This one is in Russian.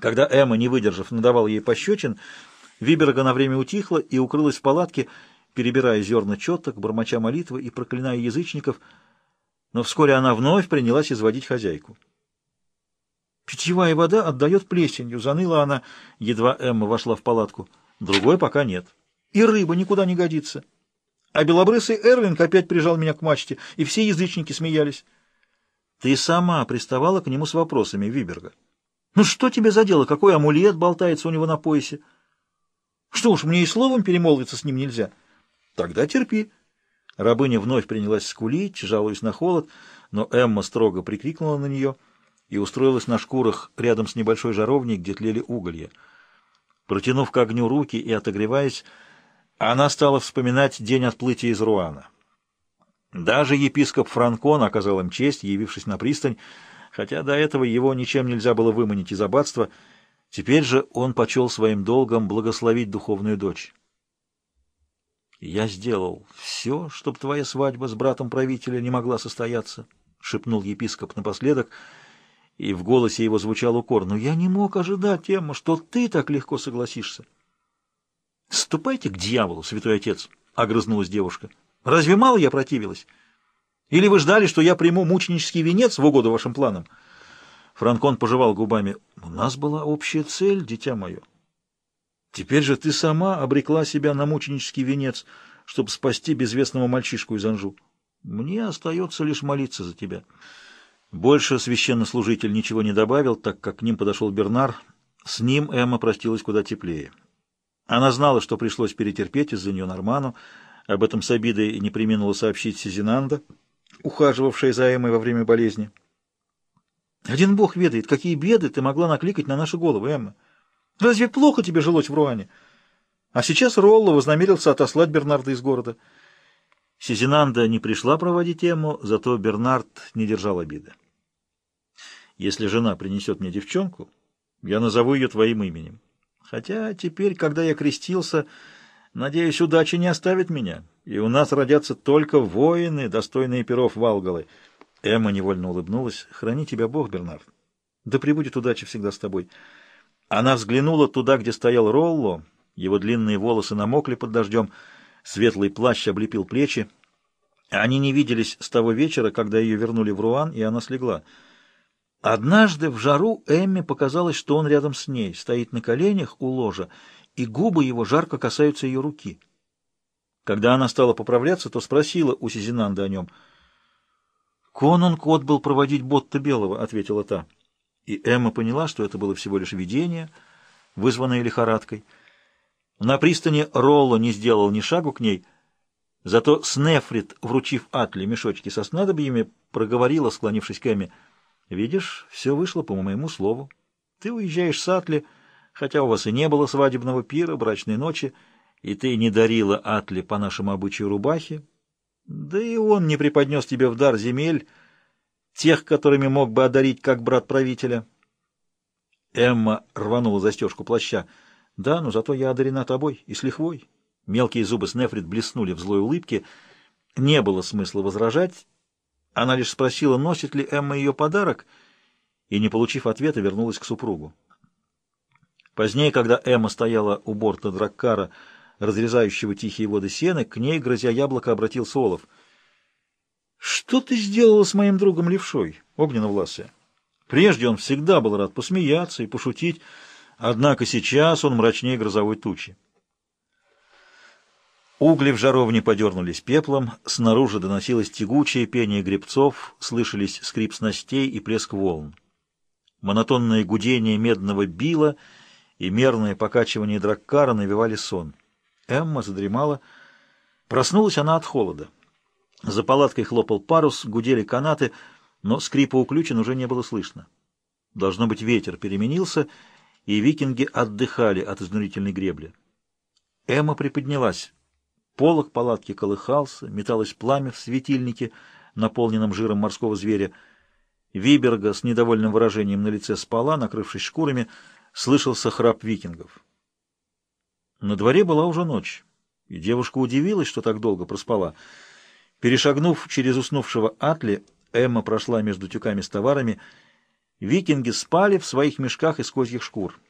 Когда Эмма, не выдержав, надавал ей пощечин, Виберга на время утихла и укрылась в палатке, перебирая зерна четок, бормоча молитвы и проклиная язычников, но вскоре она вновь принялась изводить хозяйку. «Питьевая вода отдает плесенью», — заныла она, едва Эмма вошла в палатку. «Другой пока нет. И рыба никуда не годится. А белобрысый Эрлинг опять прижал меня к мачте, и все язычники смеялись». «Ты сама приставала к нему с вопросами, Виберга». «Ну что тебе за дело? Какой амулет болтается у него на поясе?» «Что уж, мне и словом перемолвиться с ним нельзя». «Тогда терпи». Рабыня вновь принялась скулить, жалуясь на холод, но Эмма строго прикрикнула на нее — и устроилась на шкурах рядом с небольшой жаровней, где тлели уголья. Протянув к огню руки и отогреваясь, она стала вспоминать день отплытия из Руана. Даже епископ Франкон оказал им честь, явившись на пристань, хотя до этого его ничем нельзя было выманить из аббатства. Теперь же он почел своим долгом благословить духовную дочь. «Я сделал все, чтобы твоя свадьба с братом правителя не могла состояться», — шепнул епископ напоследок — и в голосе его звучал укор. «Но я не мог ожидать, Эмма, что ты так легко согласишься». «Ступайте к дьяволу, святой отец», — огрызнулась девушка. «Разве мало я противилась? Или вы ждали, что я приму мученический венец в угоду вашим планам?» Франкон пожевал губами. «У нас была общая цель, дитя мое. Теперь же ты сама обрекла себя на мученический венец, чтобы спасти безвестного мальчишку из Анжу. Мне остается лишь молиться за тебя». Больше священнослужитель ничего не добавил, так как к ним подошел Бернар. С ним Эмма простилась куда теплее. Она знала, что пришлось перетерпеть из-за нее Норману. Об этом с обидой не приминула сообщить Сизинанда, ухаживавшая за Эммой во время болезни. «Один бог ведает, какие беды ты могла накликать на наши головы, Эмма. Разве плохо тебе жилось в Руане? А сейчас Ролло вознамерился отослать Бернарда из города». Сизинанда не пришла проводить Эмму, зато Бернард не держал обиды. «Если жена принесет мне девчонку, я назову ее твоим именем. Хотя теперь, когда я крестился, надеюсь, удача не оставит меня, и у нас родятся только воины, достойные перов Валгалы». Эмма невольно улыбнулась. «Храни тебя Бог, Бернард. Да пребудет удача всегда с тобой». Она взглянула туда, где стоял Ролло, его длинные волосы намокли под дождем, — Светлый плащ облепил плечи. Они не виделись с того вечера, когда ее вернули в Руан, и она слегла. Однажды в жару Эмме показалось, что он рядом с ней, стоит на коленях у ложа, и губы его жарко касаются ее руки. Когда она стала поправляться, то спросила у Сизинанда о нем. «Конунг отбыл проводить Ботта Белого», — ответила та. И Эмма поняла, что это было всего лишь видение, вызванное лихорадкой. На пристани Ролло не сделал ни шагу к ней, зато Снефрит, вручив Атле мешочки со снадобьями, проговорила, склонившись к Эми, «Видишь, все вышло по моему слову. Ты уезжаешь с Атли, хотя у вас и не было свадебного пира, брачной ночи, и ты не дарила Атле по нашему обычаю рубахи, да и он не преподнес тебе в дар земель, тех, которыми мог бы одарить как брат правителя». Эмма рванула застежку плаща. Да, но зато я одарена тобой и с лихвой. Мелкие зубы Снефрит блеснули в злой улыбке. Не было смысла возражать. Она лишь спросила, носит ли Эмма ее подарок, и, не получив ответа, вернулась к супругу. Позднее, когда Эмма стояла у борта Драккара, разрезающего тихие воды сены, к ней, грозя яблоко, обратился Олов. «Что ты сделала с моим другом Левшой, Огненно-Власая? Прежде он всегда был рад посмеяться и пошутить, Однако сейчас он мрачнее грозовой тучи. Угли в жаровне подернулись пеплом, снаружи доносилось тягучее пение гребцов, слышались скрип снастей и плеск волн. Монотонное гудение медного била и мерное покачивание драккара навевали сон. Эмма задремала. Проснулась она от холода. За палаткой хлопал парус, гудели канаты, но скрипа уключен уже не было слышно. Должно быть, ветер переменился, и викинги отдыхали от изнурительной гребли. Эмма приподнялась. Полок палатки колыхался, металось пламя в светильнике, наполненном жиром морского зверя. Виберга с недовольным выражением на лице спала, накрывшись шкурами, слышался храп викингов. На дворе была уже ночь, и девушка удивилась, что так долго проспала. Перешагнув через уснувшего Атли, Эмма прошла между тюками с товарами Викинги спали в своих мешках из козьих шкур.